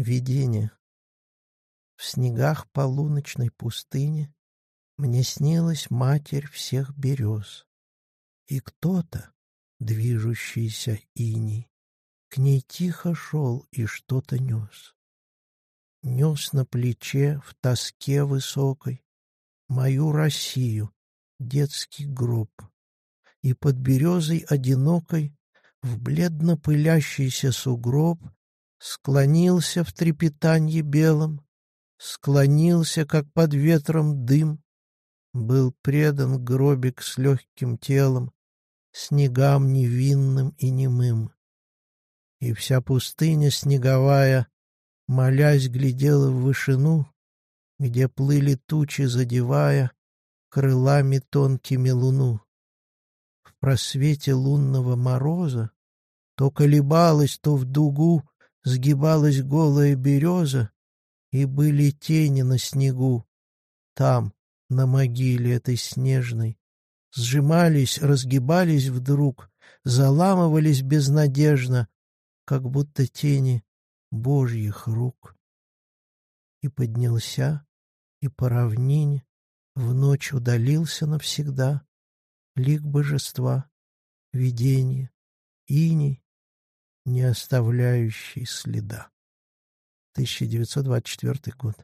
Видение. В снегах полуночной пустыни Мне снилась матерь всех берез. И кто-то, движущийся иней, К ней тихо шел и что-то нес. Нес на плече в тоске высокой Мою Россию, детский гроб. И под березой одинокой В бледно пылящийся сугроб Склонился в трепетанье белом, Склонился, как под ветром дым, Был предан гробик с легким телом, Снегам невинным и немым. И вся пустыня снеговая, Молясь, глядела в вышину, Где плыли тучи, задевая Крылами тонкими луну. В просвете лунного мороза То колебалась, то в дугу Сгибалась голая береза, И были тени на снегу. Там, на могиле этой снежной, Сжимались, разгибались вдруг, Заламывались безнадежно, Как будто тени Божьих рук. И поднялся, и по равнине В ночь удалился навсегда Лик божества, видение, иней, не оставляющий следа. 1924 год.